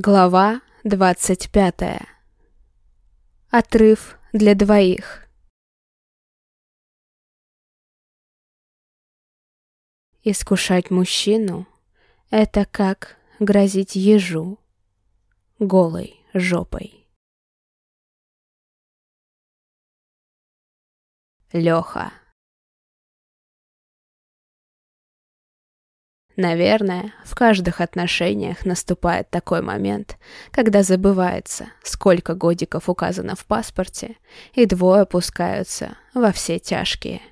Глава двадцать пятая. Отрыв для двоих. Искушать мужчину — это как грозить ежу голой жопой. Лёха. Наверное, в каждых отношениях наступает такой момент, когда забывается, сколько годиков указано в паспорте, и двое пускаются во все тяжкие.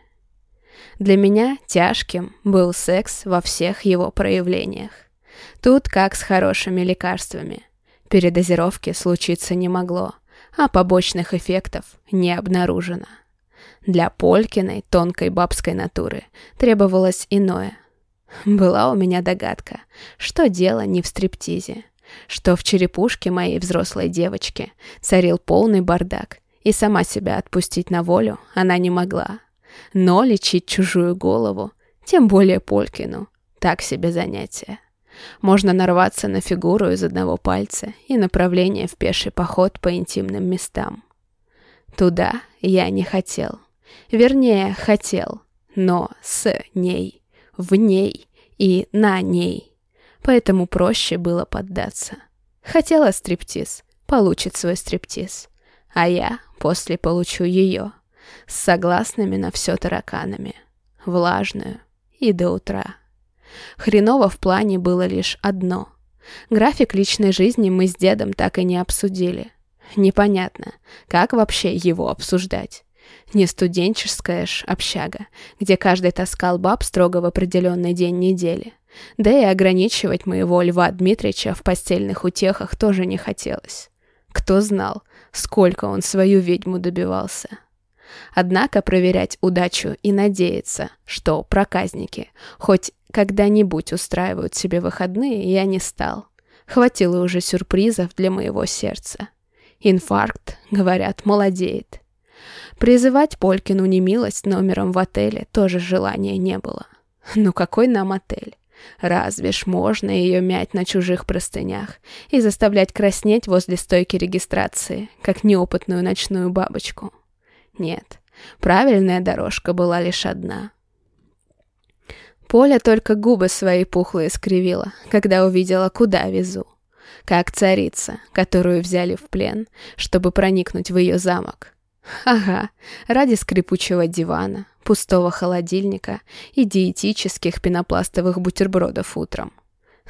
Для меня тяжким был секс во всех его проявлениях. Тут как с хорошими лекарствами. Передозировки случиться не могло, а побочных эффектов не обнаружено. Для Полькиной тонкой бабской натуры требовалось иное – была у меня догадка, что дело не в стриптизе, что в черепушке моей взрослой девочки царил полный бардак, и сама себя отпустить на волю она не могла. Но лечить чужую голову, тем более Полькину, так себе занятие. Можно нарваться на фигуру из одного пальца и направление в пеший поход по интимным местам. Туда я не хотел. Вернее, хотел, но с ней в ней и на ней. Поэтому проще было поддаться. Хотела стриптиз, получит свой стриптиз. А я после получу ее. С согласными на все тараканами. Влажную и до утра. Хреново в плане было лишь одно. График личной жизни мы с дедом так и не обсудили. Непонятно, как вообще его обсуждать. Не студенческая ж общага, где каждый таскал баб строго в определенный день недели. Да и ограничивать моего Льва Дмитрича в постельных утехах тоже не хотелось. Кто знал, сколько он свою ведьму добивался. Однако проверять удачу и надеяться, что проказники хоть когда-нибудь устраивают себе выходные, я не стал. Хватило уже сюрпризов для моего сердца. Инфаркт, говорят, молодеет. Призывать Полькину немилость номером в отеле тоже желания не было. Ну какой нам отель? Разве ж можно ее мять на чужих простынях и заставлять краснеть возле стойки регистрации, как неопытную ночную бабочку? Нет, правильная дорожка была лишь одна. Поля только губы свои пухлые скривила, когда увидела, куда везу. Как царица, которую взяли в плен, чтобы проникнуть в ее замок. Ага, ради скрипучего дивана, пустого холодильника и диетических пенопластовых бутербродов утром.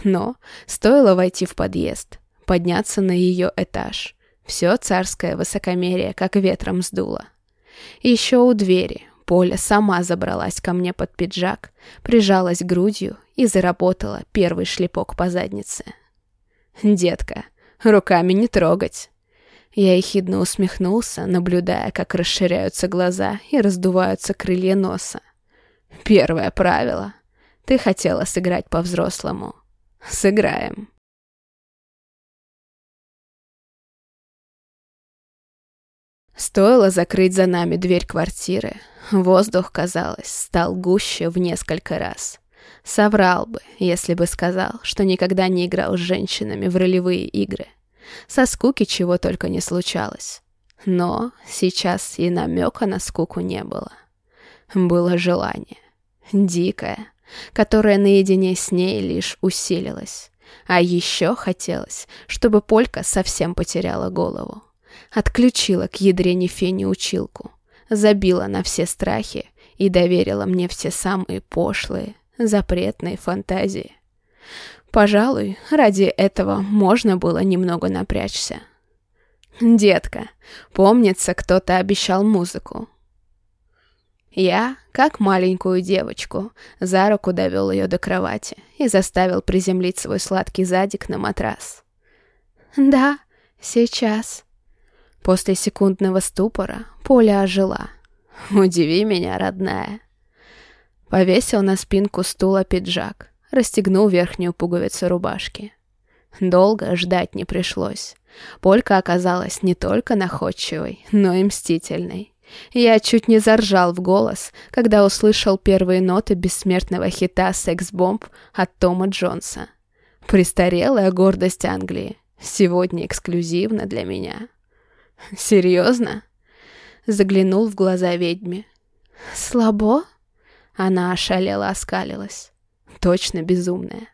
Но стоило войти в подъезд, подняться на ее этаж. Все царское высокомерие как ветром сдуло. Еще у двери Поля сама забралась ко мне под пиджак, прижалась грудью и заработала первый шлепок по заднице. «Детка, руками не трогать!» Я ехидно усмехнулся, наблюдая, как расширяются глаза и раздуваются крылья носа. Первое правило. Ты хотела сыграть по-взрослому. Сыграем. Стоило закрыть за нами дверь квартиры, воздух, казалось, стал гуще в несколько раз. Соврал бы, если бы сказал, что никогда не играл с женщинами в ролевые игры. Со скуки чего только не случалось. Но сейчас и намека на скуку не было. Было желание. Дикое, которое наедине с ней лишь усилилось. А еще хотелось, чтобы Полька совсем потеряла голову. Отключила к ядрене фени училку. Забила на все страхи и доверила мне все самые пошлые, запретные фантазии. Пожалуй, ради этого можно было немного напрячься. «Детка, помнится, кто-то обещал музыку». Я, как маленькую девочку, за руку довел ее до кровати и заставил приземлить свой сладкий задик на матрас. «Да, сейчас». После секундного ступора Поля ожила. «Удиви меня, родная». Повесил на спинку стула пиджак расстегнул верхнюю пуговицу рубашки. Долго ждать не пришлось. Полька оказалась не только находчивой, но и мстительной. Я чуть не заржал в голос, когда услышал первые ноты бессмертного хита «Секс-бомб» от Тома Джонса. Престарелая гордость Англии. Сегодня эксклюзивно для меня. Серьезно? Заглянул в глаза ведьме. Слабо? Она ошалела, оскалилась. Точно безумная.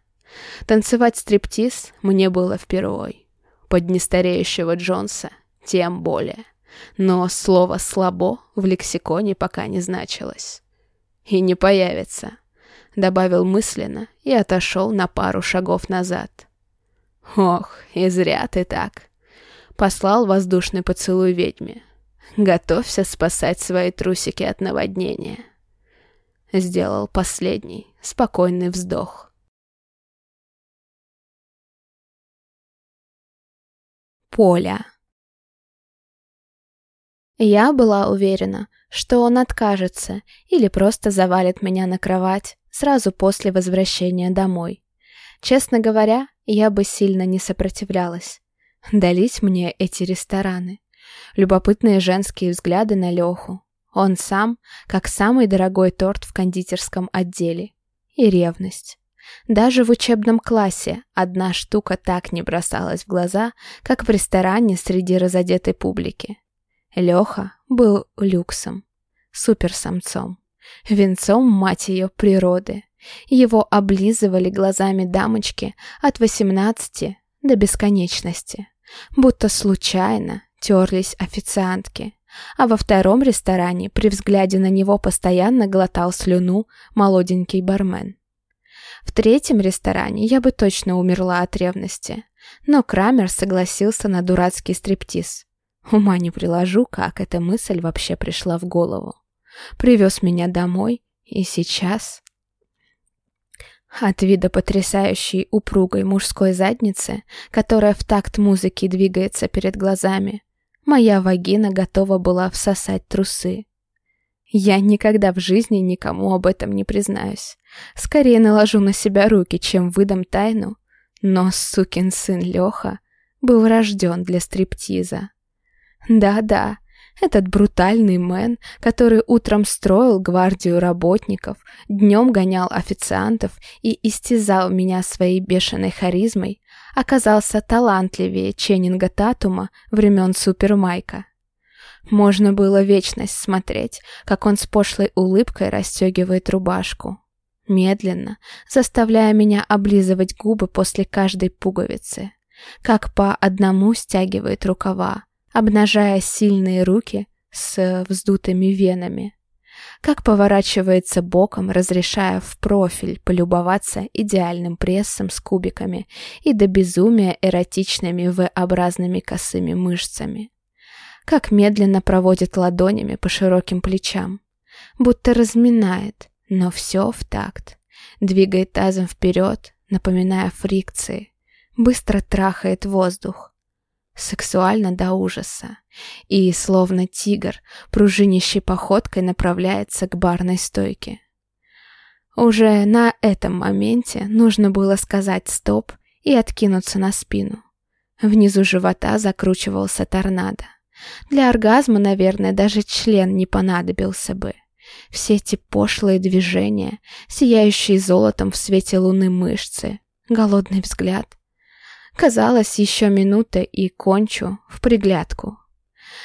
Танцевать стриптиз мне было впервой. Под нестареющего Джонса тем более. Но слово «слабо» в лексиконе пока не значилось. И не появится, добавил мысленно и отошел на пару шагов назад. Ох, и зря ты так. Послал воздушный поцелуй ведьме. Готовься спасать свои трусики от наводнения. Сделал последний, спокойный вздох. Поля. Я была уверена, что он откажется или просто завалит меня на кровать сразу после возвращения домой. Честно говоря, я бы сильно не сопротивлялась. Дались мне эти рестораны. Любопытные женские взгляды на Леху. Он сам, как самый дорогой торт в кондитерском отделе. И ревность. Даже в учебном классе одна штука так не бросалась в глаза, как в ресторане среди разодетой публики. Леха был люксом, суперсамцом, венцом, мать ее, природы. Его облизывали глазами дамочки от 18 до бесконечности, будто случайно терлись официантки. А во втором ресторане при взгляде на него постоянно глотал слюну молоденький бармен. В третьем ресторане я бы точно умерла от ревности, но Крамер согласился на дурацкий стриптиз. Ума не приложу, как эта мысль вообще пришла в голову. Привез меня домой, и сейчас... От вида потрясающей упругой мужской задницы, которая в такт музыки двигается перед глазами, моя вагина готова была всосать трусы. Я никогда в жизни никому об этом не признаюсь. Скорее наложу на себя руки, чем выдам тайну. Но сукин сын Леха был рожден для стриптиза. Да-да, этот брутальный мэн, который утром строил гвардию работников, днем гонял официантов и истязал меня своей бешеной харизмой, оказался талантливее Ченнинга Татума времен Супермайка. Можно было вечность смотреть, как он с пошлой улыбкой расстегивает рубашку. Медленно, заставляя меня облизывать губы после каждой пуговицы. Как по одному стягивает рукава, обнажая сильные руки с вздутыми венами. Как поворачивается боком, разрешая в профиль полюбоваться идеальным прессом с кубиками и до безумия эротичными V-образными косыми мышцами. Как медленно проводит ладонями по широким плечам. Будто разминает, но все в такт. Двигает тазом вперед, напоминая фрикции. Быстро трахает воздух сексуально до ужаса, и, словно тигр, пружинящей походкой направляется к барной стойке. Уже на этом моменте нужно было сказать «стоп» и откинуться на спину. Внизу живота закручивался торнадо. Для оргазма, наверное, даже член не понадобился бы. Все эти пошлые движения, сияющие золотом в свете луны мышцы, голодный взгляд — Казалось, еще минута и кончу в приглядку.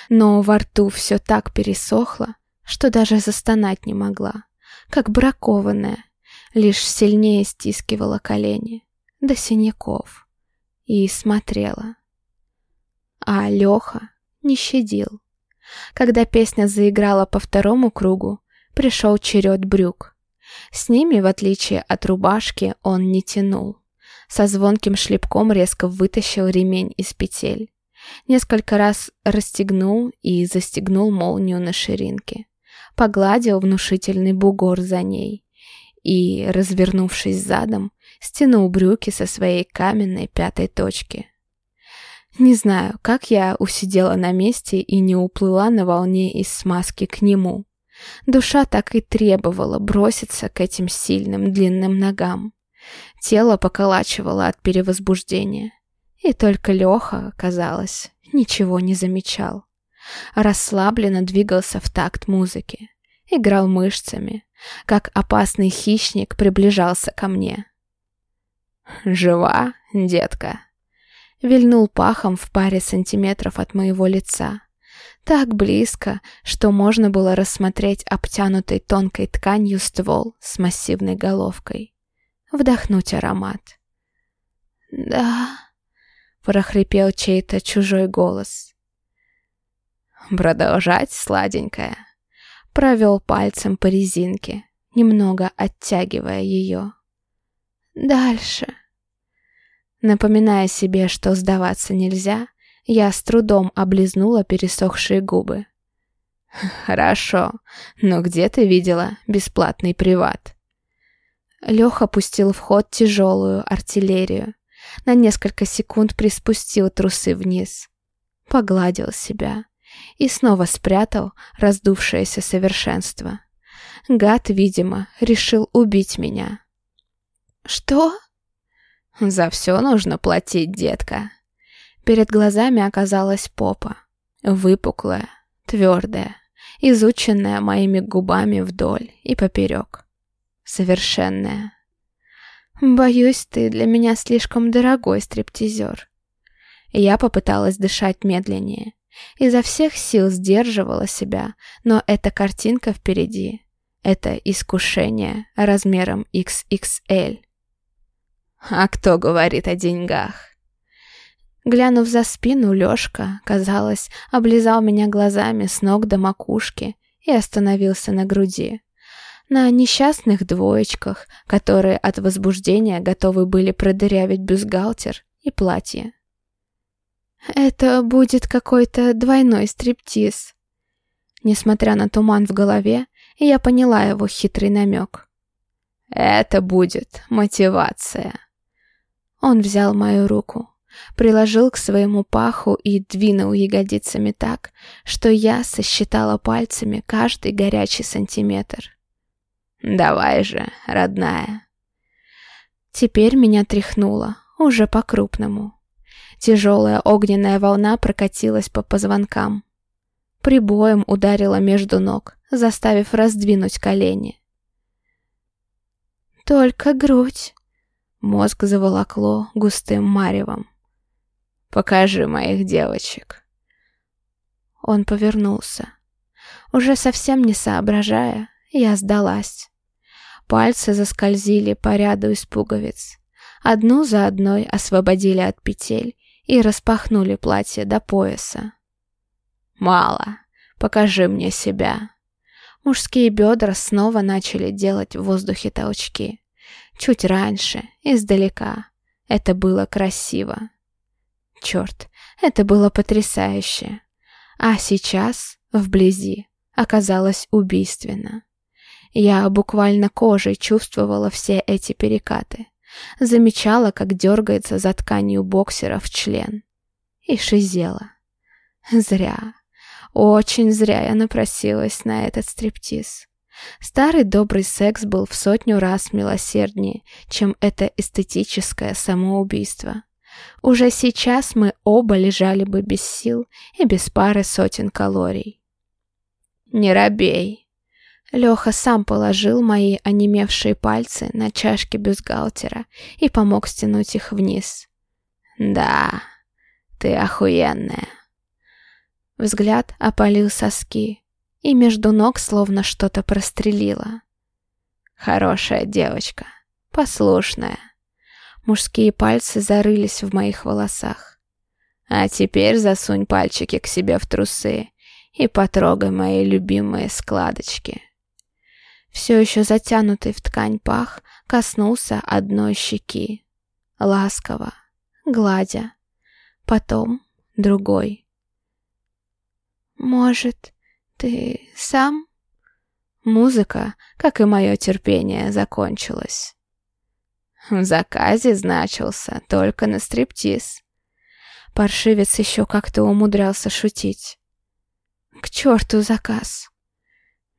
Но во рту все так пересохло, что даже застонать не могла, как бракованная, лишь сильнее стискивала колени до синяков и смотрела. А Леха не щадил. Когда песня заиграла по второму кругу, пришел черед брюк. С ними, в отличие от рубашки, он не тянул со звонким шлепком резко вытащил ремень из петель. Несколько раз расстегнул и застегнул молнию на ширинке. Погладил внушительный бугор за ней и, развернувшись задом, стянул брюки со своей каменной пятой точки. Не знаю, как я усидела на месте и не уплыла на волне из смазки к нему. Душа так и требовала броситься к этим сильным длинным ногам. Тело поколачивало от перевозбуждения. И только Леха, казалось, ничего не замечал. Расслабленно двигался в такт музыки. Играл мышцами, как опасный хищник приближался ко мне. «Жива, детка?» вильнул пахом в паре сантиметров от моего лица. Так близко, что можно было рассмотреть обтянутый тонкой тканью ствол с массивной головкой. Вдохнуть аромат. «Да», — прохрипел чей-то чужой голос. «Продолжать, сладенькая», — провел пальцем по резинке, немного оттягивая ее. «Дальше». Напоминая себе, что сдаваться нельзя, я с трудом облизнула пересохшие губы. «Хорошо, но где ты видела бесплатный приват?» Леха пустил в ход тяжелую артиллерию. На несколько секунд приспустил трусы вниз. Погладил себя. И снова спрятал раздувшееся совершенство. Гад, видимо, решил убить меня. «Что?» «За все нужно платить, детка». Перед глазами оказалась попа. Выпуклая, твердая, изученная моими губами вдоль и поперек. Совершенная. «Боюсь, ты для меня слишком дорогой стриптизер». Я попыталась дышать медленнее. Изо всех сил сдерживала себя, но эта картинка впереди. Это искушение размером XXL. А кто говорит о деньгах? Глянув за спину, Лёшка, казалось, облизал меня глазами с ног до макушки и остановился на груди. На несчастных двоечках, которые от возбуждения готовы были продырявить бюстгальтер и платье. «Это будет какой-то двойной стриптиз». Несмотря на туман в голове, я поняла его хитрый намек. «Это будет мотивация». Он взял мою руку, приложил к своему паху и двинул ягодицами так, что я сосчитала пальцами каждый горячий сантиметр. «Давай же, родная». Теперь меня тряхнуло, уже по-крупному. Тяжелая огненная волна прокатилась по позвонкам. Прибоем ударила между ног, заставив раздвинуть колени. «Только грудь», Мозг заволокло густым маревом. «Покажи моих девочек». Он повернулся. Уже совсем не соображая, я сдалась. Пальцы заскользили по ряду из пуговиц. Одну за одной освободили от петель и распахнули платье до пояса. «Мало. Покажи мне себя». Мужские бедра снова начали делать в воздухе толчки. Чуть раньше, издалека. Это было красиво. Черт, это было потрясающе. А сейчас, вблизи, оказалось убийственно. Я буквально кожей чувствовала все эти перекаты. Замечала, как дергается за тканью боксера в член. И шизела. Зря. Очень зря я напросилась на этот стриптиз. Старый добрый секс был в сотню раз милосерднее, чем это эстетическое самоубийство. Уже сейчас мы оба лежали бы без сил и без пары сотен калорий. «Не робей!» Леха сам положил мои онемевшие пальцы на чашки бюстгальтера и помог стянуть их вниз. «Да, ты охуенная!» Взгляд опалил соски, и между ног словно что-то прострелило. Хорошая девочка, послушная. Мужские пальцы зарылись в моих волосах. А теперь засунь пальчики к себе в трусы и потрогай мои любимые складочки. Все еще затянутый в ткань пах коснулся одной щеки. Ласково, гладя. Потом другой. «Может, «Ты сам?» Музыка, как и мое терпение, закончилась. В заказе значился только на стриптиз. Паршивец еще как-то умудрялся шутить. К черту заказ.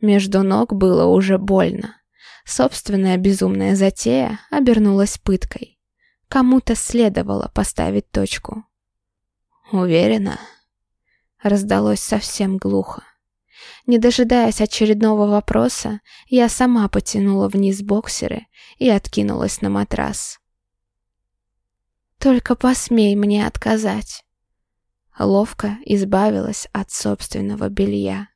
Между ног было уже больно. Собственная безумная затея обернулась пыткой. Кому-то следовало поставить точку. «Уверена?» Раздалось совсем глухо. Не дожидаясь очередного вопроса, я сама потянула вниз боксеры и откинулась на матрас. Только посмей мне отказать. Ловко избавилась от собственного белья.